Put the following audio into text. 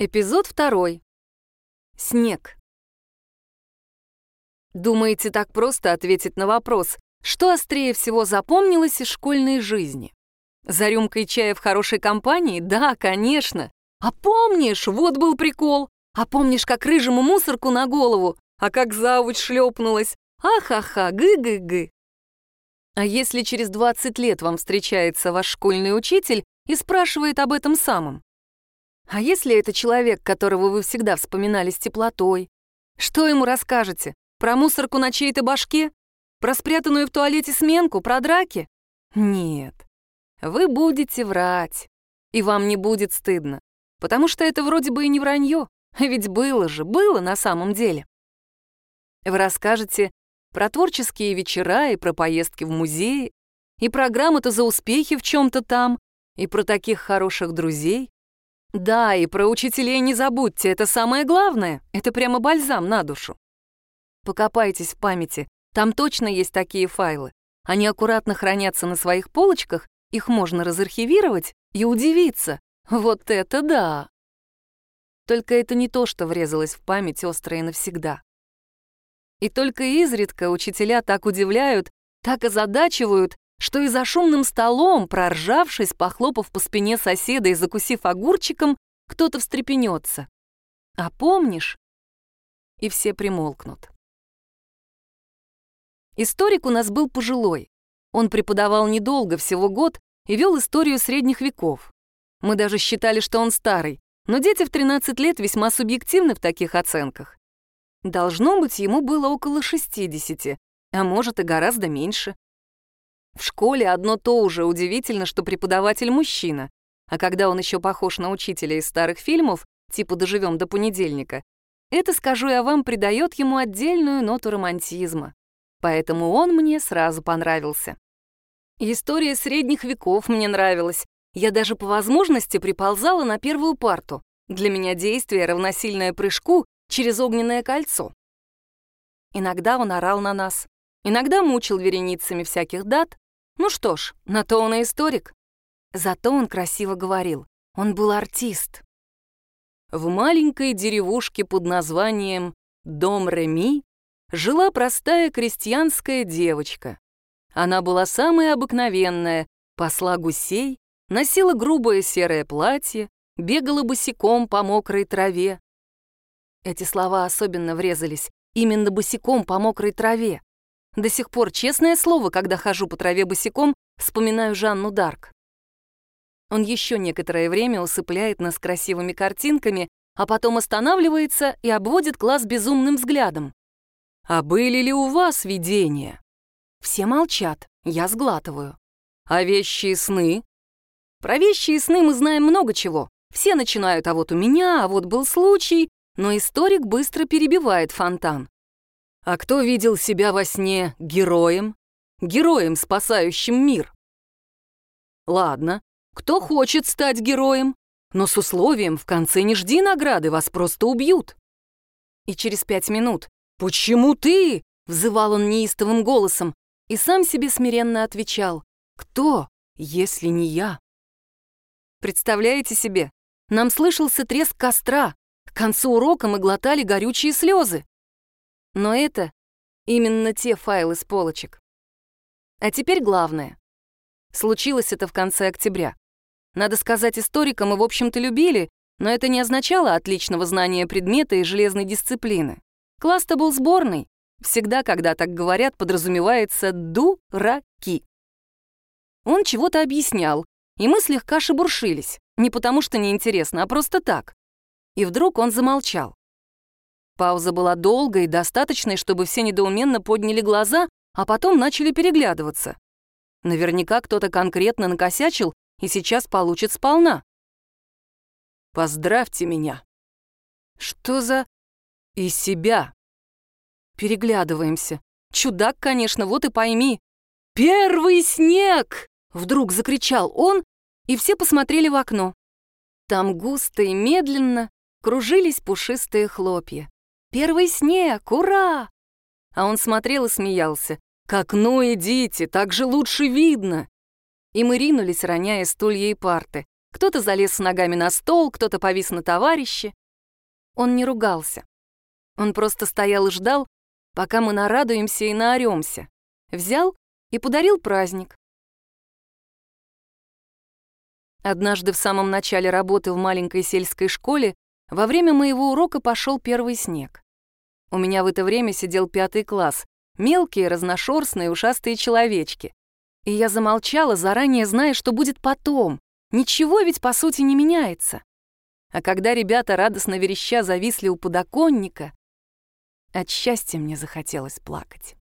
Эпизод второй. Снег. Думаете, так просто ответить на вопрос, что острее всего запомнилось из школьной жизни? За рюмкой чая в хорошей компании? Да, конечно. А помнишь, вот был прикол. А помнишь, как рыжему мусорку на голову, а как завуч шлепнулась? Ахаха, гы-гы-гы. А если через 20 лет вам встречается ваш школьный учитель и спрашивает об этом самом? А если это человек, которого вы всегда вспоминали с теплотой? Что ему расскажете? Про мусорку на чьей-то башке? Про спрятанную в туалете сменку? Про драки? Нет. Вы будете врать. И вам не будет стыдно. Потому что это вроде бы и не вранье. Ведь было же, было на самом деле. Вы расскажете про творческие вечера и про поездки в музеи, и про грамоты за успехи в чем-то там, и про таких хороших друзей, да, и про учителей не забудьте, это самое главное. Это прямо бальзам на душу. Покопайтесь в памяти, там точно есть такие файлы. Они аккуратно хранятся на своих полочках, их можно разархивировать и удивиться. Вот это да! Только это не то, что врезалось в память остро и навсегда. И только изредка учителя так удивляют, так озадачивают, что и за шумным столом, проржавшись, похлопав по спине соседа и закусив огурчиком, кто-то встрепенется. А помнишь? И все примолкнут. Историк у нас был пожилой. Он преподавал недолго, всего год, и вел историю средних веков. Мы даже считали, что он старый, но дети в 13 лет весьма субъективны в таких оценках. Должно быть, ему было около 60, а может и гораздо меньше. В школе одно то уже удивительно, что преподаватель мужчина, а когда он еще похож на учителя из старых фильмов, типа «Доживем до понедельника», это, скажу я вам, придает ему отдельную ноту романтизма. Поэтому он мне сразу понравился. История средних веков мне нравилась. Я даже по возможности приползала на первую парту. Для меня действие равносильное прыжку через огненное кольцо. Иногда он орал на нас, иногда мучил вереницами всяких дат, ну что ж, на то он и историк. Зато он красиво говорил. Он был артист. В маленькой деревушке под названием Дом Реми жила простая крестьянская девочка. Она была самая обыкновенная, посла гусей, носила грубое серое платье, бегала босиком по мокрой траве. Эти слова особенно врезались, именно босиком по мокрой траве. До сих пор, честное слово, когда хожу по траве босиком, вспоминаю Жанну Дарк. Он еще некоторое время усыпляет нас красивыми картинками, а потом останавливается и обводит класс безумным взглядом. «А были ли у вас видения?» Все молчат, я сглатываю. «А вещи и сны?» Про вещи и сны мы знаем много чего. Все начинают, а вот у меня, а вот был случай, но историк быстро перебивает фонтан. А кто видел себя во сне героем? Героем, спасающим мир? Ладно, кто хочет стать героем? Но с условием в конце не жди награды, вас просто убьют. И через пять минут «Почему ты?» — взывал он неистовым голосом и сам себе смиренно отвечал «Кто, если не я?» Представляете себе, нам слышался треск костра, к концу урока мы глотали горючие слезы. Но это именно те файлы с полочек. А теперь главное. Случилось это в конце октября. Надо сказать, историка мы, в общем-то, любили, но это не означало отличного знания предмета и железной дисциплины. Класс-то был сборный. Всегда, когда так говорят, подразумевается «дураки». Он чего-то объяснял, и мы слегка шебуршились. Не потому что неинтересно, а просто так. И вдруг он замолчал. Пауза была долгой, достаточной, чтобы все недоуменно подняли глаза, а потом начали переглядываться. Наверняка кто-то конкретно накосячил и сейчас получит сполна. «Поздравьте меня». «Что за...» «И себя». Переглядываемся. Чудак, конечно, вот и пойми. «Первый снег!» — вдруг закричал он, и все посмотрели в окно. Там густо и медленно кружились пушистые хлопья. Первый снег! Ура!» А он смотрел и смеялся. «К окну идите, так же лучше видно!» И мы ринулись, роняя стулья и парты. Кто-то залез с ногами на стол, кто-то повис на товарище. Он не ругался. Он просто стоял и ждал, пока мы нарадуемся и наоремся. Взял и подарил праздник. Однажды в самом начале работы в маленькой сельской школе во время моего урока пошел первый снег. У меня в это время сидел пятый класс, мелкие, разношерстные, ушастые человечки. И я замолчала, заранее зная, что будет потом. Ничего ведь, по сути, не меняется. А когда ребята, радостно вереща, зависли у подоконника, от счастья мне захотелось плакать.